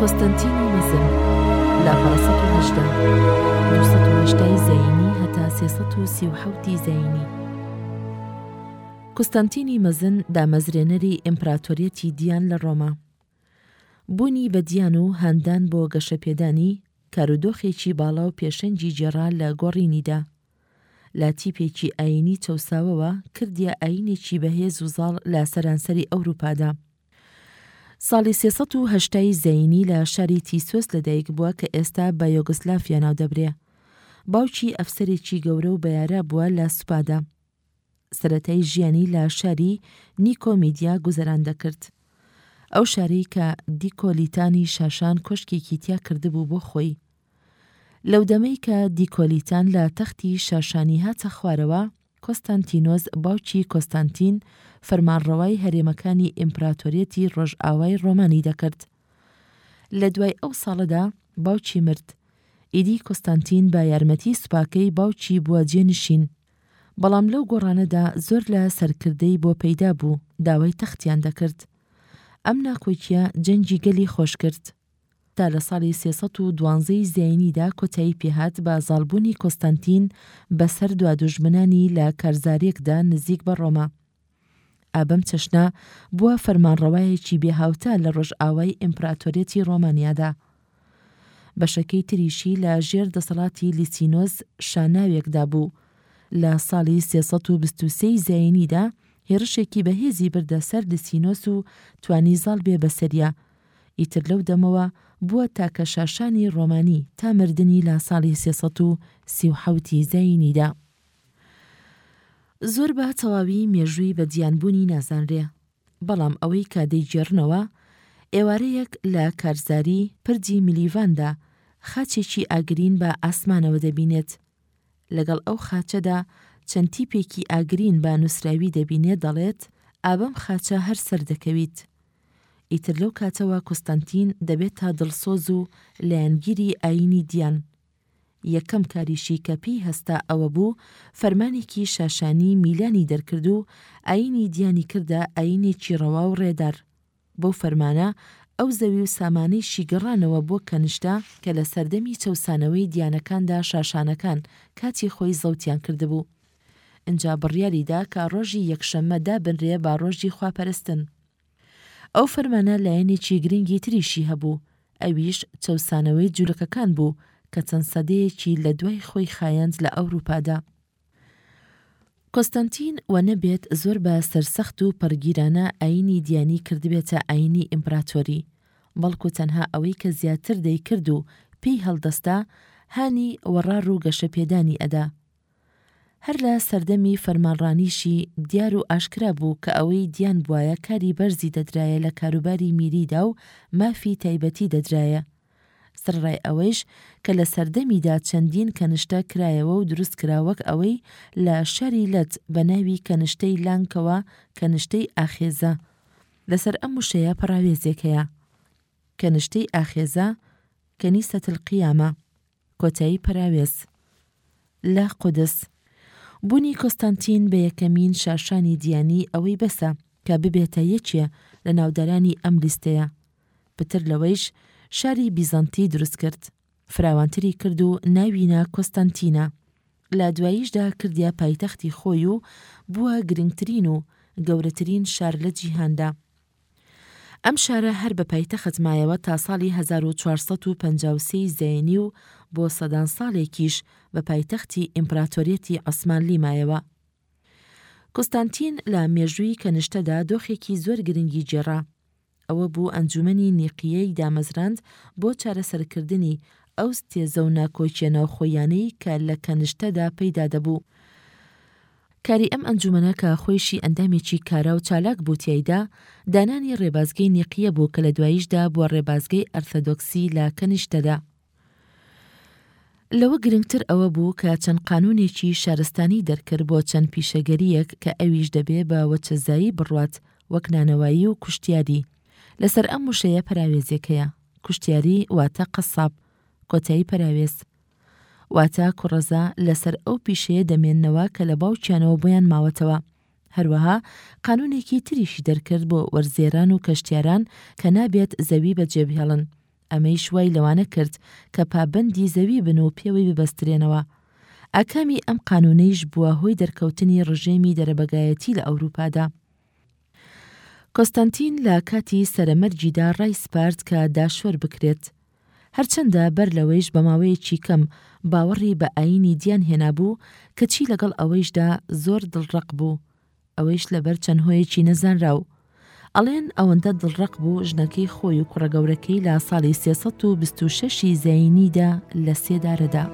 قۆستەنتینی مەزن لە قەڕە سەد و هەژدە دوو سەد و هەژدای زەینی هەتا سێ سەد و سی و حەوتی زەینی قوستەنتینی مەزن دامەزرێنەری ئیمپراتۆریەتی دیان لە ڕۆما بوونی بەدیان و هاندان بۆ گەشەپێدانی، کارودۆخێکی باڵا و پێشەنگی گێڕا لە گۆڕینیدا. لە تیپێکی ئایینی چەوساوەوە، کردیە ئایینێکی بەهێز و زاڵ لە سەرانسەری ئەوروپادا. ساڵی سێ سەد و هەشتا ی زایینی لە شاری تیسۆس لەدایکبووە کە ئێستا بە یۆگسلافیا ناودەبرێ. باوکی ئەفسەرێکی گەورە و بەیارا بووە لە سوپادا. سەرەتای ژیانی لە شاری نیکۆمیدیا گوزەران دەکرد. ئەو شارەی کە دیکۆلیتانی شاشان کۆشکێکی تیا کردبوو بۆ خۆی. لەو دەمەی کە دیکۆلیتان لە تەختی شاشانی هاتە خوارەوە، کۆستانتینۆس باوکی کۆستانتین فەرمانڕەوای هەرێمەکانی ئیمپراتۆریەتی ڕۆژئاوای ڕۆمانی دەکرد. لە دوای ئەو ساڵەدا باوکی مرد، ئیدی کۆستانتین بە یارمەتی سوپاکەی باوکی بووە جێنشین. بەڵام لەو گۆڕانەدا زۆر لە سەرکردەی بۆ پەیدا بوو داوای تەختیان دەکرد. ئەم ناکۆکییە جەنگی گەلی خۆش کرد. تا لە ساڵی سێ سەد و دوازدە ی زایینیدا کۆتایی پێهات بە زاڵبوونی کۆستانتین بەسەر دوا دوژمنانی لە کارزارێکدا نزیک بە ڕۆما. ئا بەم چەشنە بووە فەرمانڕەوایەکی بێ هاوتا لە ڕۆژئاوای ئیمپراتۆریەتی ڕۆمانیادا. بەشەکەی تریشی لە ژێر دەسەڵاتی لیسینۆس شاناوێکدا بوو. لە ساڵی سێ سەد و بیست و سێ ی زایینیدا هێڕشێکی بەهێزی بردە سەر لیسینۆس و توانی زاڵ بێ بە سەریا. ئیتر لەو دەمەوە بووە تاکە شاشانی ڕۆمانی تا مردنی لە ساڵی سێ سەد و سی و حەوت ی زایینیدا. زۆر بە تەواوی مێژووی بە دیان بوونی نازانرێ. بەڵام ئەوەی کە دەیگێڕنەوە، ئێوارەیەک لە کارزاری پردی ملیڤاندا خاچێکی ئاگرین بە ئاسمانەوە دەبینێت. لەگەڵ ئەو خاچەدا چەند تیپێکی ئاگرین بە نووسراوی دەبینێت دەڵێت، ئابەم خاچە هەر سەر دەکەویت. ئیتر لەو کاتەوە کوستەنتین دەبێتە دڵسۆز و لایەنگیری ئایینی دیان. یەکەم کاریشی کە پێی هەستا ئەوە بوو فەرمانێکی شاشانی میلانی دەرکرد و ئایینی دیانی کردە ئایینێکی ڕەوا و ڕێدار. بەو فەرمانە ئەو زەوی و سامانەیشی گەڕانەوە بۆ کەنشتە، کە لە سەردەمی چەوسانەوەی دیانەکاندا شاشانەکان کاتی خۆی زەوتیان کردبوو. ئنجا بڕیاری دا کە ڕۆژی یەکشەممە دابنرێ بە ڕۆژی خواپەرستن. ئەو فەرمانە لایەنێکی گرنگی تریشی هەبوو، ئەویش چەوسانەوەی جولەکەکان بوو کە چەند سەدەیەکی لە دوای خۆی خایاند لە ئەوروپادا. قۆستەنتین وە نەبێت زۆر بە سەرسەخت و پەڕگیرانە ئایینی دیانی کردبێتە ئایینی ئیمپراتۆری، بەڵکو تەنها ئەوەی کە زیاتر دەیکرد و پێی هەڵدەستا، هانی وەڕاڕ و گەشەپێدانی ئەدا. هەر لە سەردەمی فەرمانڕانیشی دیار و ئاشکرا بوو کە ئەوەی دیان بوایە کاری بەرزی دەدرایە لە کاروباری میریدا و مافی تایبەتی دەدرایە سڕڕای ئەوەیش کە لە سەردەمیدا چەندین کەنشتە کرایەوە و دروست کرا وەک ئەوەی لە شاری لەت بە ناوی کەنشتەی لانکەوە کەنشتەی ئاخێزە لەسەر ئەم وشەیە پەڕاوێزێک هەیە کەنشتەی ئاخێزە کەنیسەتل قیامە کۆتایی پەراوێز لە قودس. بونی کۆستانتین بە یەکەمین شاشانی دیانی ئەوەی بەسە کە ببێتە یەکێ لە ناودارانی ئەم لیستەیە. پتر لەوەیش شاری بیزەنتی دروست کرد. فراوانتری کرد و ناوی نا کۆستانتینا. لە دواییشدا کردیە پایتەختی خۆی و بوە گرنگترین و گەورەترین شار لە جیهاندا. ئەم شارە هەر بە پایتەخت مایەوە تا ساڵی هەزار و چوار سەد و پەنجا و سێی زایینی و بۆ سەدان ساڵێکیش بە پایتەختی ئیمپراتۆریەتی عوسمانلی مایەوە. کوستانتین لە مێژووی کەنشتەدا دۆخێکی زۆر گرنگی گێڕا. ئەوە بوو ئەنجومەنی نیقیەی دامەزراند بۆ چارەسەرکردنی ئەو ستێزە و ناکۆکیە ناوخۆییانەی کە لە کەنشتەدا پەیدا دەبوو. کاری ئەم ئەنجومەنە کە خۆیشی ئەندامێکی کارا و چالاک بوو تیایدا، دانانی ڕێبازگەی نیقیە بوو کە لە دواییشدا بووە ڕێبازگەی ئەرثەدۆکسی لە کەنیشتەدا. لەوە گرنگتر ئەوە بوو کە چەند قانونێکی شارستانی دەرکرد بۆ چەند پیشەگەریەک کە ئەویش دەبێ بە وەچەزایی بڕوات وەک نانەوایی و کوشتیاری. لەسەر ئەم وشەیە پەراوێزێک هەیە، کوشتیاری واتە قەساب. کۆتایی پەراوێز. واتە کوڕەزا لەسەر ئەو پیشەیە دەمێننەوە کە لە باوکیانەوە بۆیان ماوەتەوە. هەروەها قانونێکی تریشی دەرکرد بۆ وەرزێران و کەشتیاران کە نابێت زەوی بەجێبهێڵن، ئەمەیش وای لەوانە کرد کە پابەندی زەوی بن و پێوەی ببەسترێنەوە. ئاکامی ئەم قانونەیش بووە هۆی دەرکەوتنی ڕژێمی دەرەبەگایەتی لە ئەوروپادا. کۆستەنتین لە کاتی سەرەمەرگیدا ڕایسپارد کە داشۆر بکرێت. هەرچەندە بەر لەوەیش بە ماوەیەکی کەم باوەڕی بە ئایینی دییان هێنابوو، کەچی لەگەڵ ئەوەیشدا زۆر دڵڕەق بوو، ئەوەیش لەبەر چەند هۆیەکی نەزانراو. ئەڵێن ئەوەندە دڵڕەق بوو ژنەکەی خۆی و کوڕە گەورەکەی لە ساڵی سێ سەد و بیست و شەش ی زایینیدا لە سێدارەدا.